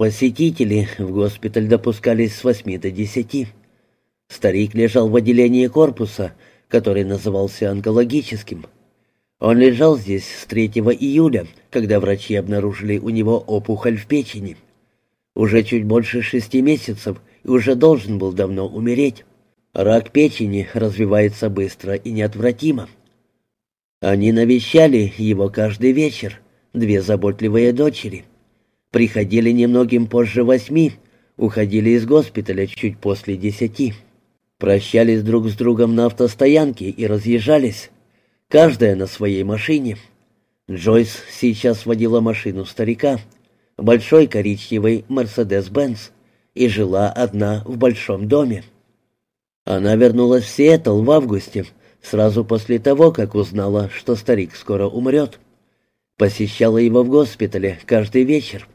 Посетители в госпиталь допускались с восьми до десяти. Старик лежал в отделении корпуса, который назывался онкологическим. Он лежал здесь с 3 июля, когда врачи обнаружили у него опухоль в печени. Уже чуть больше шести месяцев и уже должен был давно умереть. Рак печени развивается быстро и неотвратимо. Они навещали его каждый вечер, две заботливые дочери. Приходили немногим позже восьми, уходили из госпиталя чуть после десяти. Прощались друг с другом на автостоянке и разъезжались, каждая на своей машине. Джойс сейчас водила машину старика, большой коричневый «Мерседес-Бенц», и жила одна в большом доме. Она вернулась в Сиэтл в августе, сразу после того, как узнала, что старик скоро умрет. Посещала его в госпитале каждый вечер.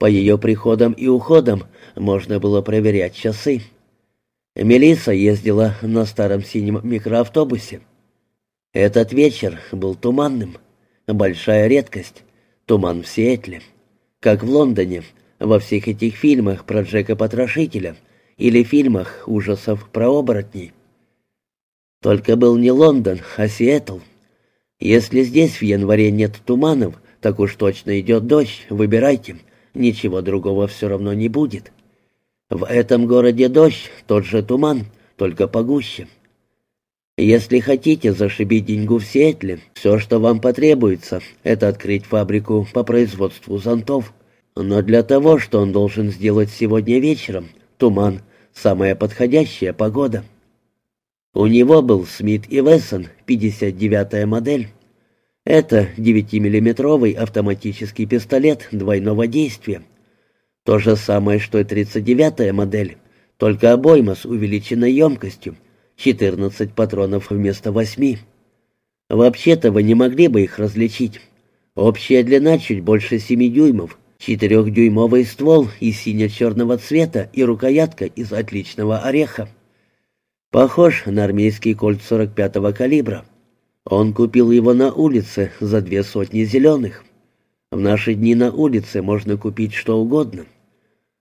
По ее приходам и уходам можно было проверять часы. Мелисса ездила на старом синем микроавтобусе. Этот вечер был туманным. Большая редкость. Туман в Сиэтле. Как в Лондоне, во всех этих фильмах про Джека Потрошителя или фильмах ужасов про оборотней. Только был не Лондон, а Сиэтл. Если здесь в январе нет туманов, так уж точно идет дождь, выбирайте. Ничего другого все равно не будет. В этом городе дождь, тот же туман, только погуще. Если хотите зашибить деньгу в Сиэтле, все, что вам потребуется, это открыть фабрику по производству зонтов. Но для того, что он должен сделать сегодня вечером, туман — самая подходящая погода. У него был Смит и Вессон, 59-я модель. Это 9-миллиметровый автоматический пистолет двойного действия. То же самое, что и 39-я модель, только обойма с увеличенной емкостью, 14 патронов вместо 8. Вообще-то вы не могли бы их различить. Общая длина чуть больше 7 дюймов, Четырехдюймовый ствол из сине-черного цвета и рукоятка из отличного ореха. Похож на армейский кольт 45-го калибра. Он купил его на улице за две сотни зеленых. В наши дни на улице можно купить что угодно.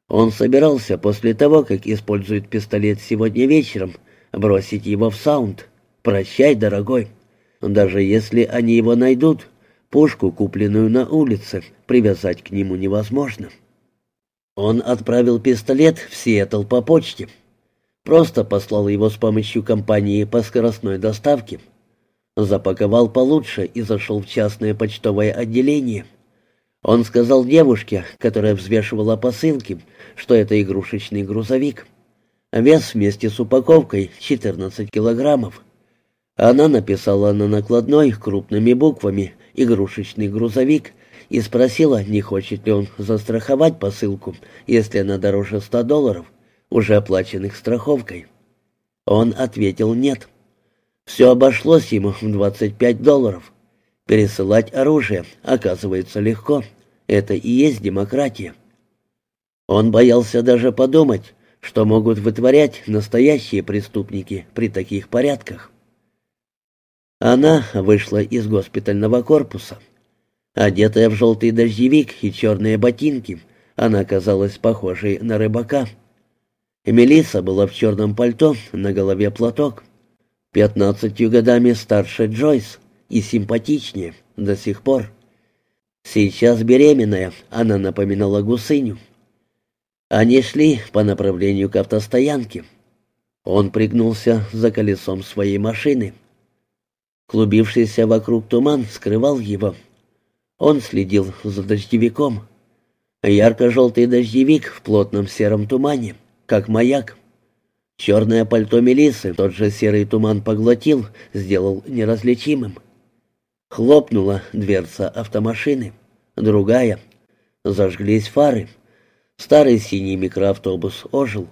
Он собирался после того, как использует пистолет сегодня вечером, бросить его в саунд. «Прощай, дорогой. Даже если они его найдут, Пушку, купленную на улице, привязать к нему невозможно. Он отправил пистолет в Сиэтл по почте. Просто послал его с помощью компании по скоростной доставке. Запаковал получше и зашел в частное почтовое отделение. Он сказал девушке, которая взвешивала посылки, что это игрушечный грузовик. Вес вместе с упаковкой 14 килограммов. Она написала на накладной крупными буквами игрушечный грузовик и спросила, не хочет ли он застраховать посылку, если она дороже ста долларов, уже оплаченных страховкой. Он ответил нет. Все обошлось ему в 25 долларов. Пересылать оружие, оказывается, легко. Это и есть демократия. Он боялся даже подумать, что могут вытворять настоящие преступники при таких порядках. Она вышла из госпитального корпуса. Одетая в желтый дождевик и черные ботинки, она казалась похожей на рыбака. Мелисса была в черном пальто, на голове платок. Пятнадцатью годами старше Джойс и симпатичнее до сих пор. Сейчас беременная, она напоминала гусыню. Они шли по направлению к автостоянке. Он пригнулся за колесом своей машины — Клубившийся вокруг туман скрывал его. Он следил за дождевиком. Ярко-желтый дождевик в плотном сером тумане, как маяк. Черное пальто Мелисы тот же серый туман поглотил, сделал неразличимым. Хлопнула дверца автомашины. Другая. Зажглись фары. Старый синий микроавтобус ожил.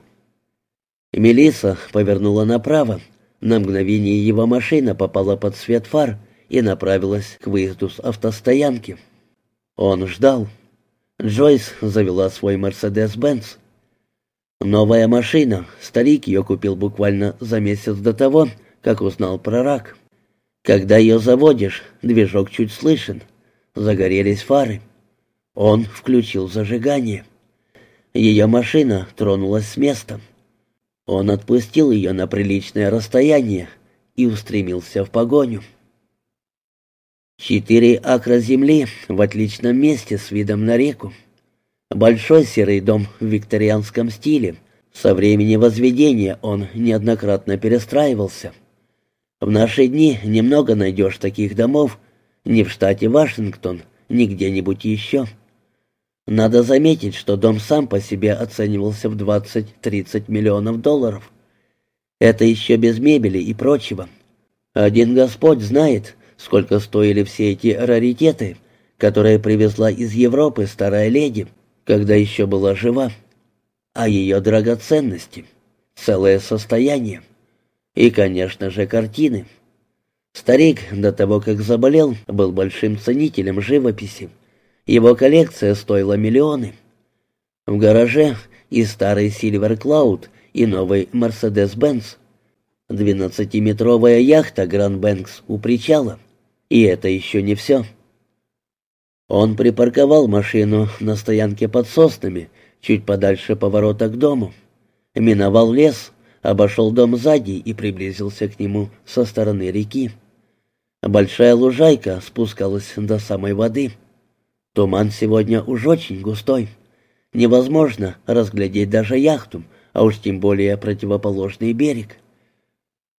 Мелиса повернула направо, на мгновение его машина попала под свет фар и направилась к выезду с автостоянки. Он ждал. Джойс завела свой «Мерседес-Бенц». Новая машина, старик ее купил буквально за месяц до того, как узнал про рак. Когда ее заводишь, движок чуть слышен. Загорелись фары. Он включил зажигание. Ее машина тронулась с места. Он отпустил ее на приличное расстояние и устремился в погоню. Четыре акра земли в отличном месте с видом на реку. Большой серый дом в викторианском стиле. Со времени возведения он неоднократно перестраивался. В наши дни немного найдешь таких домов, ни в штате Вашингтон, ни где-нибудь еще. Надо заметить, что дом сам по себе оценивался в 20-30 миллионов долларов. Это еще без мебели и прочего. Один Господь знает, сколько стоили все эти раритеты, которые привезла из Европы старая леди, когда еще была жива. А ее драгоценности, целое состояние. И, конечно же, картины. Старик, до того, как заболел, был большим ценителем живописи. Его коллекция стоила миллионы. В гараже и старый Silver Cloud, и новый Mercedes-Benz. Двенадцатиметровая яхта Grand Banks у причала. И это еще не все. Он припарковал машину на стоянке под соснами, чуть подальше поворота к дому. Миновал лес, обошел дом сзади и приблизился к нему со стороны реки. Большая лужайка спускалась до самой воды. Туман сегодня уж очень густой. Невозможно разглядеть даже яхту, а уж тем более противоположный берег.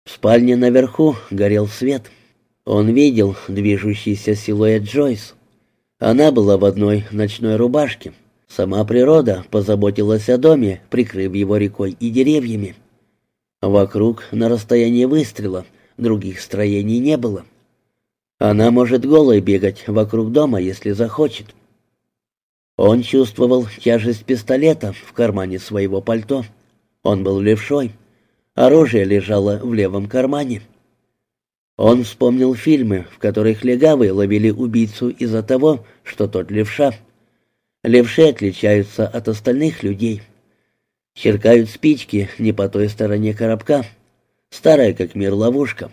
В спальне наверху горел свет. Он видел движущийся силуэт Джойс. Она была в одной ночной рубашке. Сама природа позаботилась о доме, прикрыв его рекой и деревьями. Вокруг, на расстоянии выстрела, других строений не было. Она может голой бегать вокруг дома, если захочет. Он чувствовал тяжесть пистолета в кармане своего пальто. Он был левшой. Оружие лежало в левом кармане. Он вспомнил фильмы, в которых легавые ловили убийцу из-за того, что тот левша. Левши отличаются от остальных людей. Черкают спички не по той стороне коробка. Старая как мир ловушка.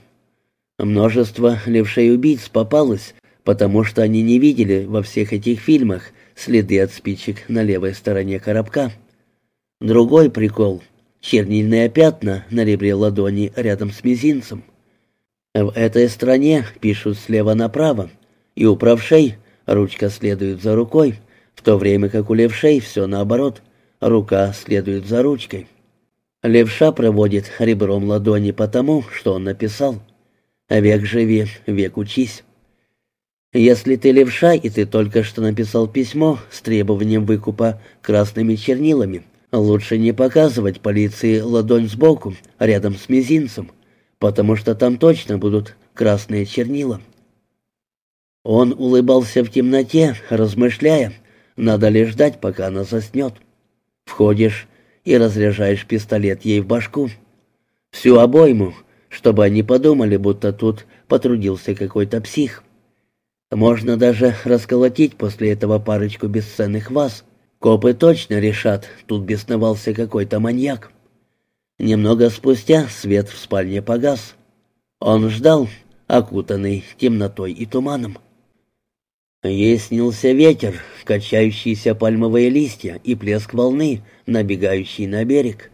Множество левшей-убийц попалось, потому что они не видели во всех этих фильмах следы от спичек на левой стороне коробка. Другой прикол — чернильные пятна на ребре ладони рядом с мизинцем. В этой стране пишут слева направо, и у правшей ручка следует за рукой, в то время как у левшей все наоборот, рука следует за ручкой. Левша проводит ребром ладони потому, что он написал — Век живи, век учись. Если ты левша, и ты только что написал письмо с требованием выкупа красными чернилами, лучше не показывать полиции ладонь сбоку, рядом с мизинцем, потому что там точно будут красные чернила. Он улыбался в темноте, размышляя, надо ли ждать, пока она заснет. Входишь и разряжаешь пистолет ей в башку. Всю обойму, чтобы они подумали, будто тут потрудился какой-то псих. Можно даже расколотить после этого парочку бесценных ваз. Копы точно решат, тут бесновался какой-то маньяк. Немного спустя свет в спальне погас. Он ждал, окутанный темнотой и туманом. Ей снился ветер, качающиеся пальмовые листья и плеск волны, набегающий на берег.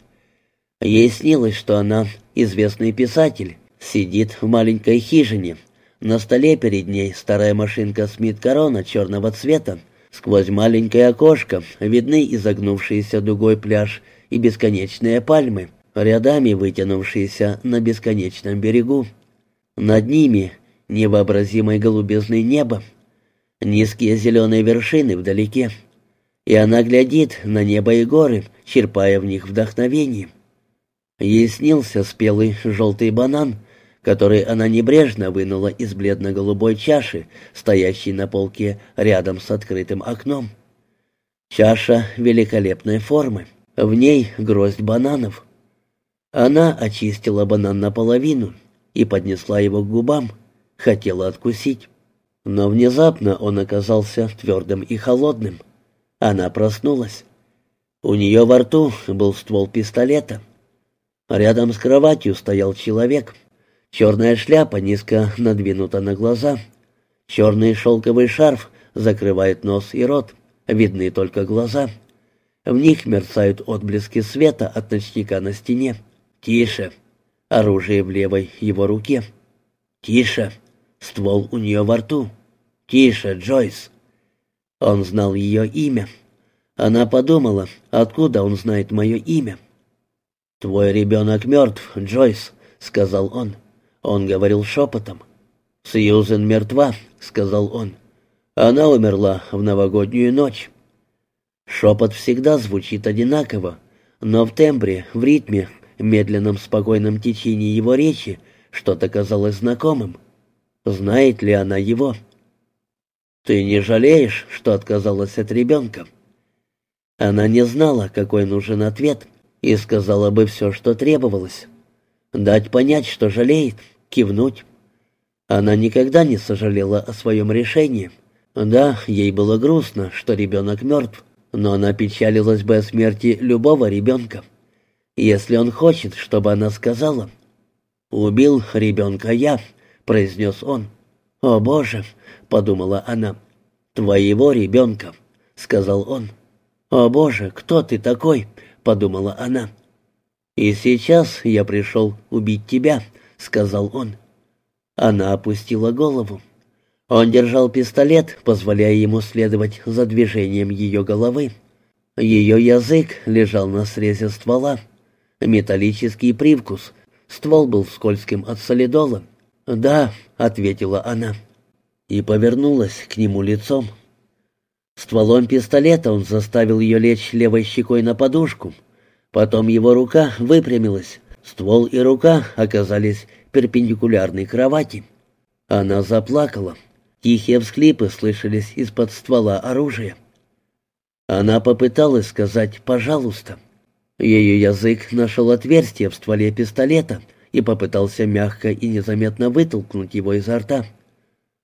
Ей снилось, что она, известный писатель, сидит в маленькой хижине. На столе перед ней старая машинка Смит Корона черного цвета. Сквозь маленькое окошко видны изогнувшиеся дугой пляж и бесконечные пальмы, рядами вытянувшиеся на бесконечном берегу. Над ними невообразимой голубизны небо, низкие зеленые вершины вдалеке. И она глядит на небо и горы, черпая в них вдохновение. Ей снился спелый желтый банан, который она небрежно вынула из бледно-голубой чаши, стоящей на полке рядом с открытым окном. Чаша великолепной формы, в ней гроздь бананов. Она очистила банан наполовину и поднесла его к губам, хотела откусить. Но внезапно он оказался твердым и холодным. Она проснулась. У нее во рту был ствол пистолета — Рядом с кроватью стоял человек. Черная шляпа низко надвинута на глаза. Черный шелковый шарф закрывает нос и рот. Видны только глаза. В них мерцают отблески света от ночника на стене. «Тише!» Оружие в левой его руке. «Тише!» Ствол у нее во рту. «Тише, Джойс!» Он знал ее имя. Она подумала, откуда он знает мое имя. «Твой ребенок мертв, Джойс», — сказал он. Он говорил шепотом. «Сьюзен мертва», — сказал он. «Она умерла в новогоднюю ночь». Шепот всегда звучит одинаково, но в тембре, в ритме, медленном спокойном течении его речи что-то казалось знакомым. Знает ли она его? «Ты не жалеешь, что отказалась от ребенка?» Она не знала, какой нужен ответ, и сказала бы все, что требовалось. Дать понять, что жалеет, кивнуть. Она никогда не сожалела о своем решении. Да, ей было грустно, что ребенок мертв, но она печалилась бы о смерти любого ребенка. Если он хочет, чтобы она сказала «Убил ребенка я», — произнес он. «О, Боже!» — подумала она. «Твоего ребенка», — сказал он. «О, Боже, кто ты такой?» — подумала она. «И сейчас я пришел убить тебя», — сказал он. Она опустила голову. Он держал пистолет, позволяя ему следовать за движением ее головы. Ее язык лежал на срезе ствола. Металлический привкус. Ствол был скользким от солидола. «Да», — ответила она. И повернулась к нему лицом. Стволом пистолета он заставил ее лечь левой щекой на подушку. Потом его рука выпрямилась. Ствол и рука оказались перпендикулярной кровати. Она заплакала. Тихие всхлипы слышались из-под ствола оружия. Она попыталась сказать «пожалуйста». Ее язык нашел отверстие в стволе пистолета и попытался мягко и незаметно вытолкнуть его изо рта.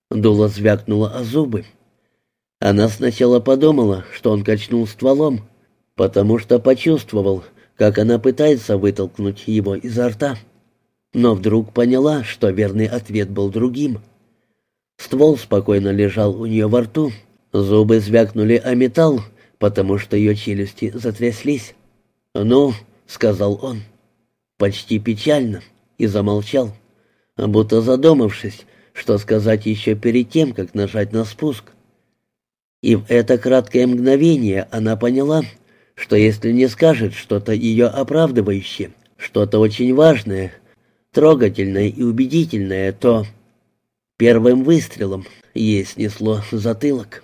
Дуло звякнуло о зубы. Она сначала подумала, что он качнул стволом, потому что почувствовал, как она пытается вытолкнуть его изо рта. Но вдруг поняла, что верный ответ был другим — Ствол спокойно лежал у нее во рту. Зубы звякнули о металл, потому что ее челюсти затряслись. «Ну», — сказал он, почти печально, и замолчал, будто задумавшись, что сказать еще перед тем, как нажать на спуск. И в это краткое мгновение она поняла, что если не скажет что-то ее оправдывающее, что-то очень важное, трогательное и убедительное, то... Первым выстрелом ей снесло затылок.